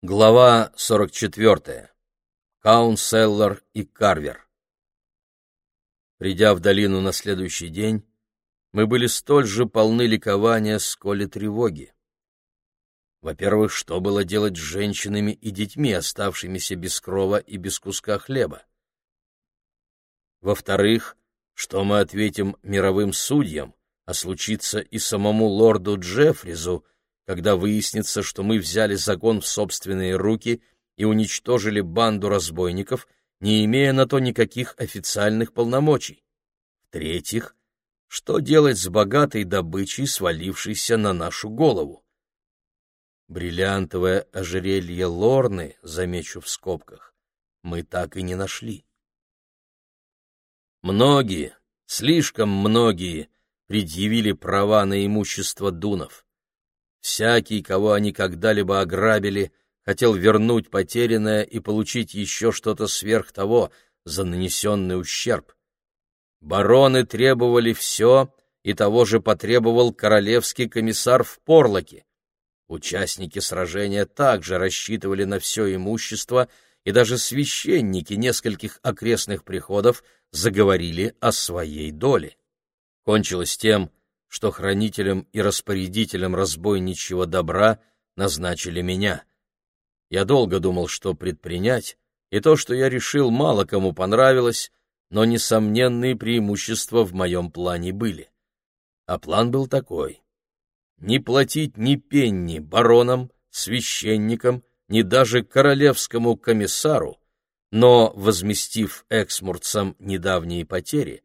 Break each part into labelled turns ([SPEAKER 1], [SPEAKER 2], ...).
[SPEAKER 1] Глава 44. Каунселлер и Карвер. Придя в долину на следующий день, мы были столь же полны ликования, сколь и тревоги. Во-первых, что было делать с женщинами и детьми, оставшимися без крова и без куска хлеба? Во-вторых, что мы ответим мировым судьям, а случится и самому лорду Джеффризу, когда выяснится, что мы взяли закон в собственные руки и уничтожили банду разбойников, не имея на то никаких официальных полномочий. В-третьих, что делать с богатой добычей, свалившейся на нашу голову? Бриллиантовое ожерелье Лорны, замечу в скобках, мы так и не нашли. Многие, слишком многие, предъявили права на имущество Дунов. Всякий, кого они когда-либо ограбили, хотел вернуть потерянное и получить еще что-то сверх того за нанесенный ущерб. Бароны требовали все, и того же потребовал королевский комиссар в Порлоке. Участники сражения также рассчитывали на все имущество, и даже священники нескольких окрестных приходов заговорили о своей доле. Кончилось тем, что хранителем и распорядителем разбойничьего добра назначили меня. Я долго думал, что предпринять, и то, что я решил, мало кому понравилось, но несомненные преимущества в моем плане были. А план был такой. Не платить ни пенни баронам, священникам, ни даже королевскому комиссару, но, возместив эксмурцам недавние потери,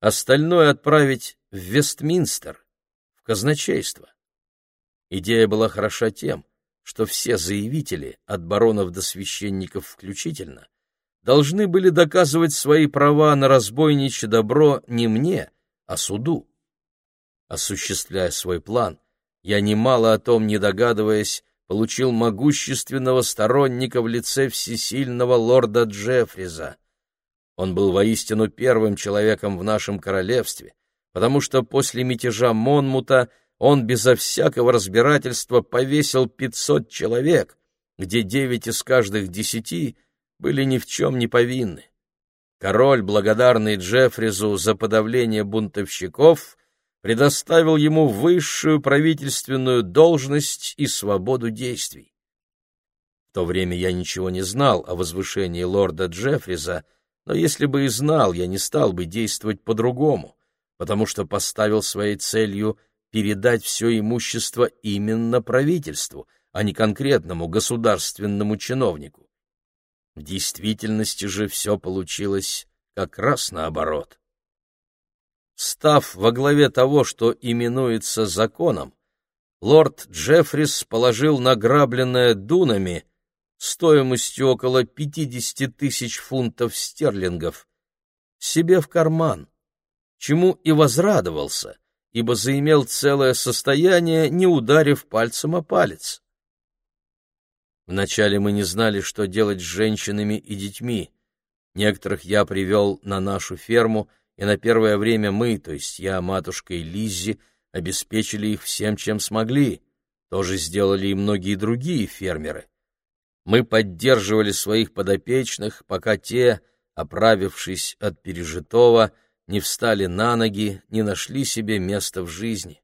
[SPEAKER 1] остальное отправить в Вестминстер, в казначейство. Идея была хороша тем, что все заявители, от баронов до священников включительно, должны были доказывать свои права на разбойничье добро не мне, а суду. Осуществляя свой план, я, немало о том не догадываясь, получил могущественного сторонника в лице всесильного лорда Джеффриза. Он был воистину первым человеком в нашем королевстве, потому что после мятежа Монмута он безо всякого разбирательства повесил пятьсот человек, где девять из каждых десяти были ни в чем не повинны. Король, благодарный Джеффризу за подавление бунтовщиков, предоставил ему высшую правительственную должность и свободу действий. В то время я ничего не знал о возвышении лорда Джеффриза, но если бы и знал, я не стал бы действовать по-другому потому что поставил своей целью передать все имущество именно правительству, а не конкретному государственному чиновнику. В действительности же все получилось как раз наоборот. Став во главе того, что именуется законом, лорд Джеффрис положил награбленное дунами стоимостью около 50 тысяч фунтов стерлингов себе в карман, чему и возрадовался, ибо заимел целое состояние, не ударив пальцем о палец. Вначале мы не знали, что делать с женщинами и детьми. Некоторых я привел на нашу ферму, и на первое время мы, то есть я, матушка и Лиззи, обеспечили их всем, чем смогли. Тоже сделали и многие другие фермеры. Мы поддерживали своих подопечных, пока те, оправившись от пережитого, не встали на ноги, не нашли себе места в жизни.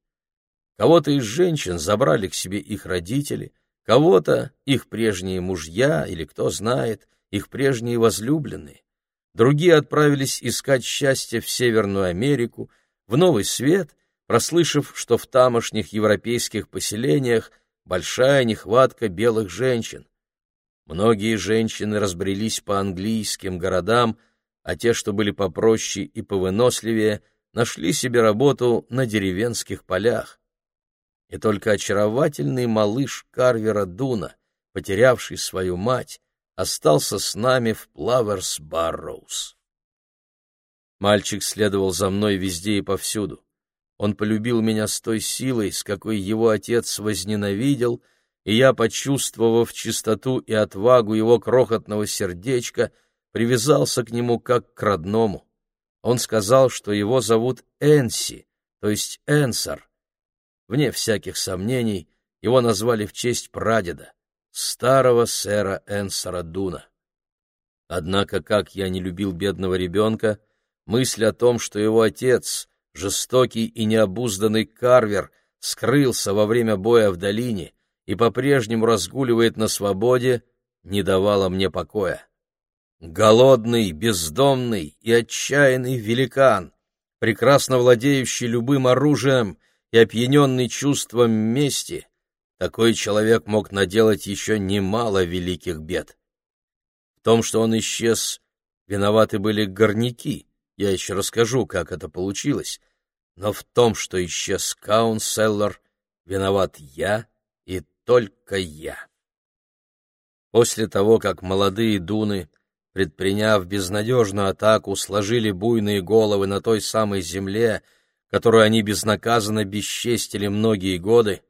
[SPEAKER 1] Кого-то из женщин забрали к себе их родители, кого-то их прежние мужья или, кто знает, их прежние возлюбленные. Другие отправились искать счастье в Северную Америку, в Новый Свет, прослышав, что в тамошних европейских поселениях большая нехватка белых женщин. Многие женщины разбрелись по английским городам, а те, что были попроще и повыносливее, нашли себе работу на деревенских полях. И только очаровательный малыш Карвера Дуна, потерявший свою мать, остался с нами в Плаверс-Барроуз. Мальчик следовал за мной везде и повсюду. Он полюбил меня с той силой, с какой его отец возненавидел, и я, почувствовав чистоту и отвагу его крохотного сердечка, привязался к нему как к родному. Он сказал, что его зовут Энси, то есть Энсар. Вне всяких сомнений, его назвали в честь прадеда. старого сэра Энсора Дуна. Однако, как я не любил бедного ребенка, мысль о том, что его отец, жестокий и необузданный Карвер, скрылся во время боя в долине и по-прежнему разгуливает на свободе, не давала мне покоя. Голодный, бездомный и отчаянный великан, прекрасно владеющий любым оружием и опьяненный чувством мести, такой человек мог наделать еще немало великих бед. В том, что он исчез, виноваты были горняки, я еще расскажу, как это получилось, но в том, что исчез Каунселлер, виноват я и только я. После того, как молодые дуны, предприняв безнадежную атаку, сложили буйные головы на той самой земле, которую они безнаказанно бесчестили многие годы,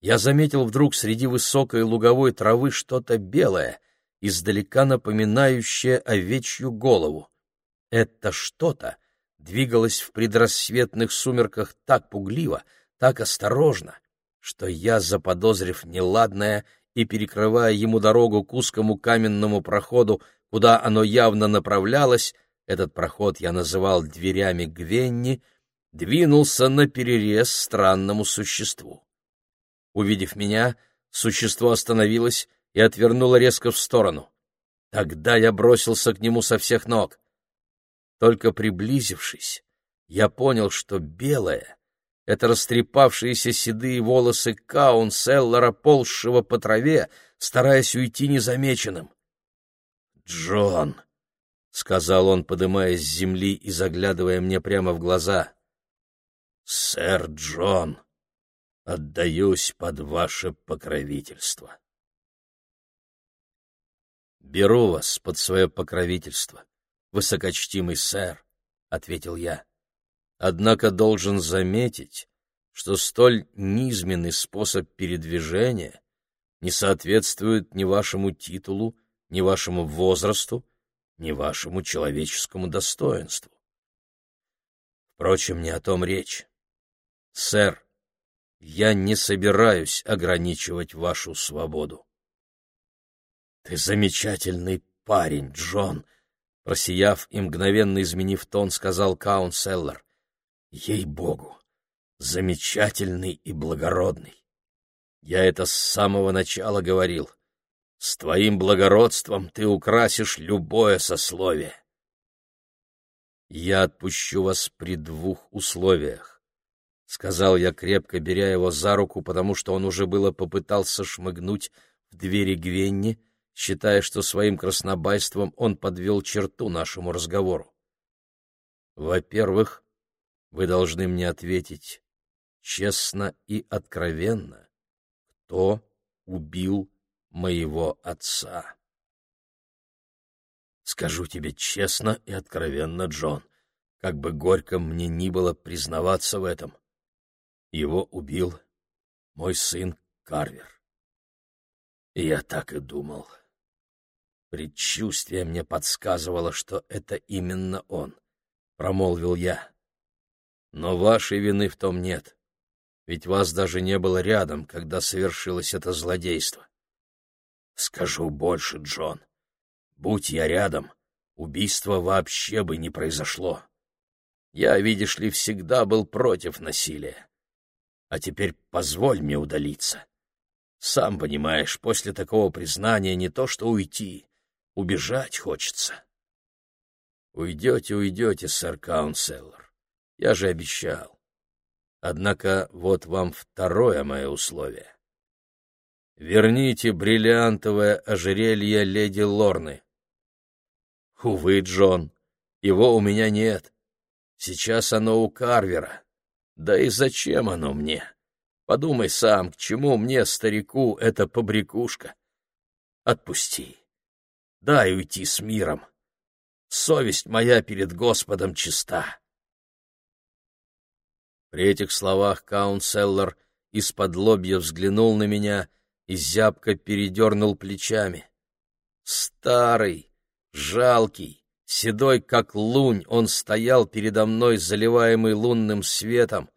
[SPEAKER 1] я заметил вдруг среди высокой луговой травы что-то белое, издалека напоминающее овечью голову. Это что-то двигалось в предрассветных сумерках так пугливо, так осторожно, что я, заподозрив неладное и перекрывая ему дорогу к узкому каменному проходу, куда оно явно направлялось, этот проход я называл дверями Гвенни, двинулся на перерез странному существу. Увидев меня, существо остановилось и отвернуло резко в сторону. Тогда я бросился к нему со всех ног. Только приблизившись, я понял, что белое — это растрепавшиеся седые волосы Каунселлера, ползшего по траве, стараясь уйти незамеченным. «Джон!» — сказал он, подымаясь с земли и заглядывая мне прямо в глаза. «Сэр Джон!» отдаюсь под ваше покровительство. Беру вас под свое покровительство, высокочтимый сэр, — ответил я. Однако должен заметить, что столь низменный способ передвижения не соответствует ни вашему титулу, ни вашему возрасту, ни вашему человеческому достоинству. Впрочем, не о том речь. Сэр, я не собираюсь ограничивать вашу свободу. Ты замечательный парень, Джон, просияв и мгновенно изменив тон, сказал Каунселлер. Ей-богу, замечательный и благородный. Я это с самого начала говорил. С твоим благородством ты украсишь любое сословие. Я отпущу вас при двух условиях. — сказал я, крепко беря его за руку, потому что он уже было попытался шмыгнуть в двери Гвенни, считая, что своим краснобайством он подвел черту нашему разговору. «Во-первых, вы должны мне ответить честно и откровенно, кто убил моего отца». «Скажу тебе честно и откровенно, Джон, как бы горько мне ни было признаваться в этом». Его убил мой сын Карвер. Я так и думал. Предчувствие мне подсказывало, что это именно он, — промолвил я. Но вашей вины в том нет, ведь вас даже не было рядом, когда совершилось это злодейство. Скажу больше, Джон. Будь я рядом, убийство вообще бы не произошло. Я, видишь ли, всегда был против насилия. А теперь позволь мне удалиться. Сам понимаешь, после такого признания не то что уйти, убежать хочется. Уйдете, уйдете, сэр Каунселлер. Я же обещал. Однако вот вам второе мое условие. Верните бриллиантовое ожерелье леди Лорны. Увы, Джон, его у меня нет. Сейчас оно у Карвера. Да и зачем оно мне? Подумай сам, к чему мне, старику, эта побрякушка? Отпусти. Дай уйти с миром. Совесть моя перед Господом чиста. При этих словах Каунселлер из-под лобья взглянул на меня и зябко передернул плечами. Старый, жалкий, Седой, как лунь, он стоял передо мной, заливаемый лунным светом,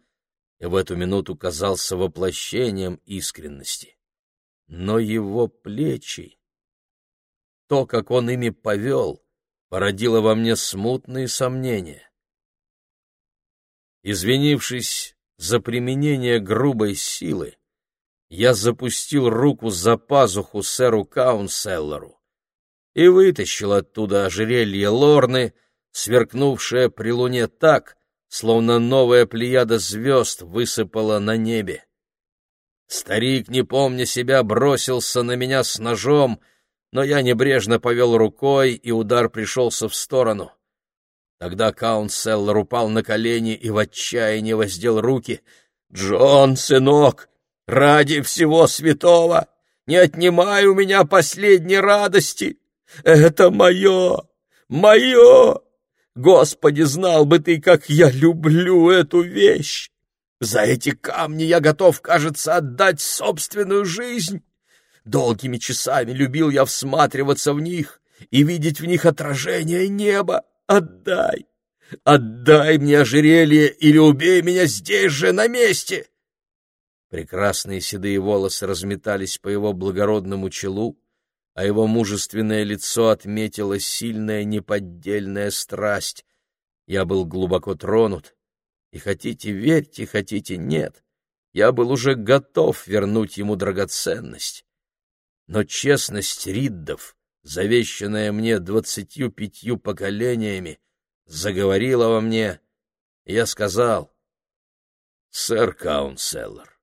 [SPEAKER 1] и в эту минуту казался воплощением искренности. но его плечи, то, как он ими повел, породило во мне смутные сомнения. Извинившись за применение грубой силы, я запустил руку за пазуху сэру Каунселлеру и вытащил оттуда ожерелье Лорны, сверкнувшее при луне так, словно новая плеяда звезд высыпала на небе. Старик, не помня себя, бросился на меня с ножом, но я небрежно повел рукой, и удар пришелся в сторону. Тогда Каунселлер упал на колени и в отчаянии воздел руки. «Джон, сынок, ради всего святого, не отнимай у меня последней радости! Это мое, мое! Господи, знал бы ты, как я люблю эту вещь! За эти камни я готов, кажется, отдать собственную жизнь!» Долгими часами любил я всматриваться в них и видеть в них отражение неба. Отдай! Отдай мне ожерелье или убей меня здесь же, на месте!» Прекрасные седые волосы разметались по его благородному челу, а его мужественное лицо отметила сильная неподдельная страсть. Я был глубоко тронут, и хотите верьте, хотите нет, я был уже готов вернуть ему драгоценность. Но честность Риддов, завещанная мне двадцатью пятью поколениями, заговорила во мне, я сказал, «Сэр Каунселлер,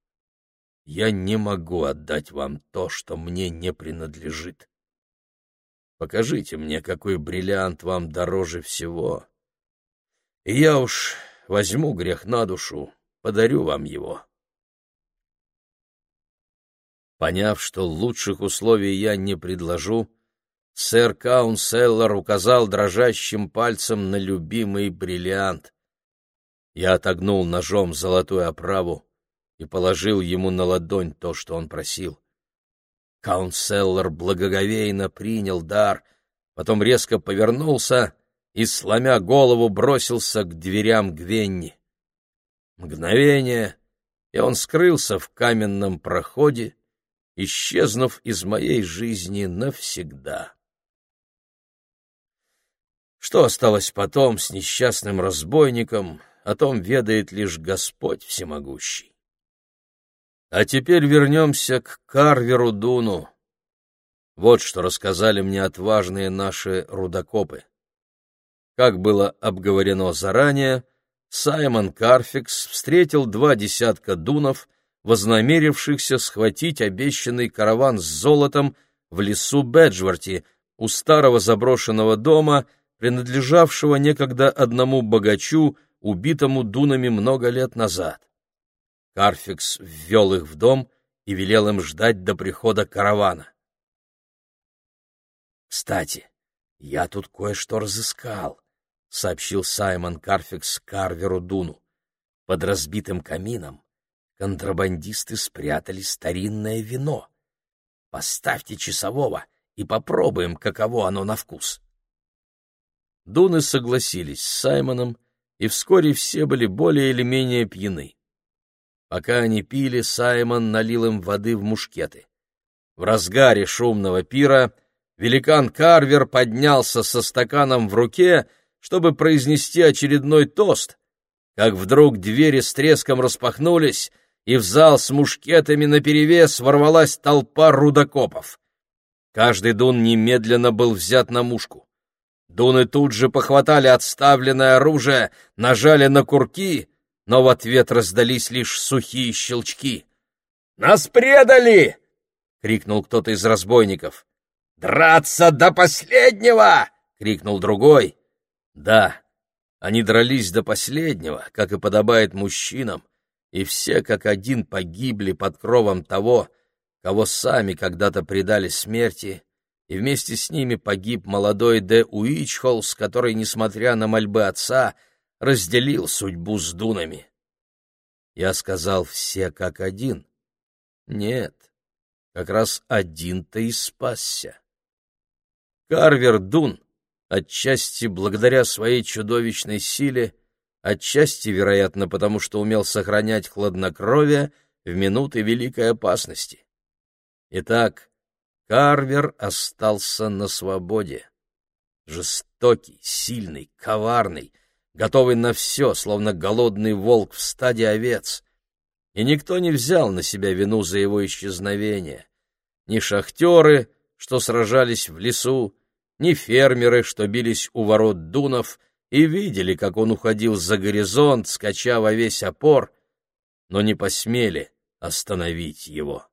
[SPEAKER 1] я не могу отдать вам то, что мне не принадлежит. Покажите мне, какой бриллиант вам дороже всего, и я уж возьму грех на душу, подарю вам его». Поняв, что лучших условий я не предложу, сэр Каунселлер указал дрожащим пальцем на любимый бриллиант. Я отогнул ножом золотую оправу и положил ему на ладонь то, что он просил. Каунселлер благоговейно принял дар, потом резко повернулся и, сломя голову, бросился к дверям Гвенни. Мгновение, и он скрылся в каменном проходе, исчезнув из моей жизни навсегда. Что осталось потом с несчастным разбойником, о том ведает лишь Господь Всемогущий. А теперь вернемся к Карверу Дуну. Вот что рассказали мне отважные наши рудокопы. Как было обговорено заранее, Саймон Карфикс встретил два десятка дунов вознамерившихся схватить обещанный караван с золотом в лесу Беджворти у старого заброшенного дома, принадлежавшего некогда одному богачу, убитому дунами много лет назад. Карфикс ввел их в дом и велел им ждать до прихода каравана. «Кстати, я тут кое-что разыскал», — сообщил Саймон Карфикс Карверу Дуну. «Под разбитым камином контрабандисты спрятали старинное вино. Поставьте часового и попробуем, каково оно на вкус. Дуны согласились с Саймоном, и вскоре все были более или менее пьяны. Пока они пили, Саймон налил им воды в мушкеты. В разгаре шумного пира великан Карвер поднялся со стаканом в руке, чтобы произнести очередной тост, как вдруг двери с треском распахнулись, и в зал с мушкетами наперевес ворвалась толпа рудокопов. Каждый дун немедленно был взят на мушку. Дуны тут же похватали отставленное оружие, нажали на курки, но в ответ раздались лишь сухие щелчки. «Нас предали!» — крикнул кто-то из разбойников. «Драться до последнего!» — крикнул другой. «Да, они дрались до последнего, как и подобает мужчинам, и все как один погибли под кровом того, кого сами когда-то предали смерти, и вместе с ними погиб молодой Де Уичхолс, который, несмотря на мольбы отца, разделил судьбу с дунами. Я сказал «все как один». Нет, как раз один-то и спасся. Карвер Дун, отчасти благодаря своей чудовищной силе, отчасти, вероятно, потому что умел сохранять хладнокровие в минуты великой опасности. Итак, Карвер остался на свободе. Жестокий, сильный, коварный, готовый на все, словно голодный волк в стаде овец. И никто не взял на себя вину за его исчезновение. Ни шахтеры, что сражались в лесу, ни фермеры, что бились у ворот дунов и видели, как он уходил за горизонт, скача во весь опор, но не посмели остановить его.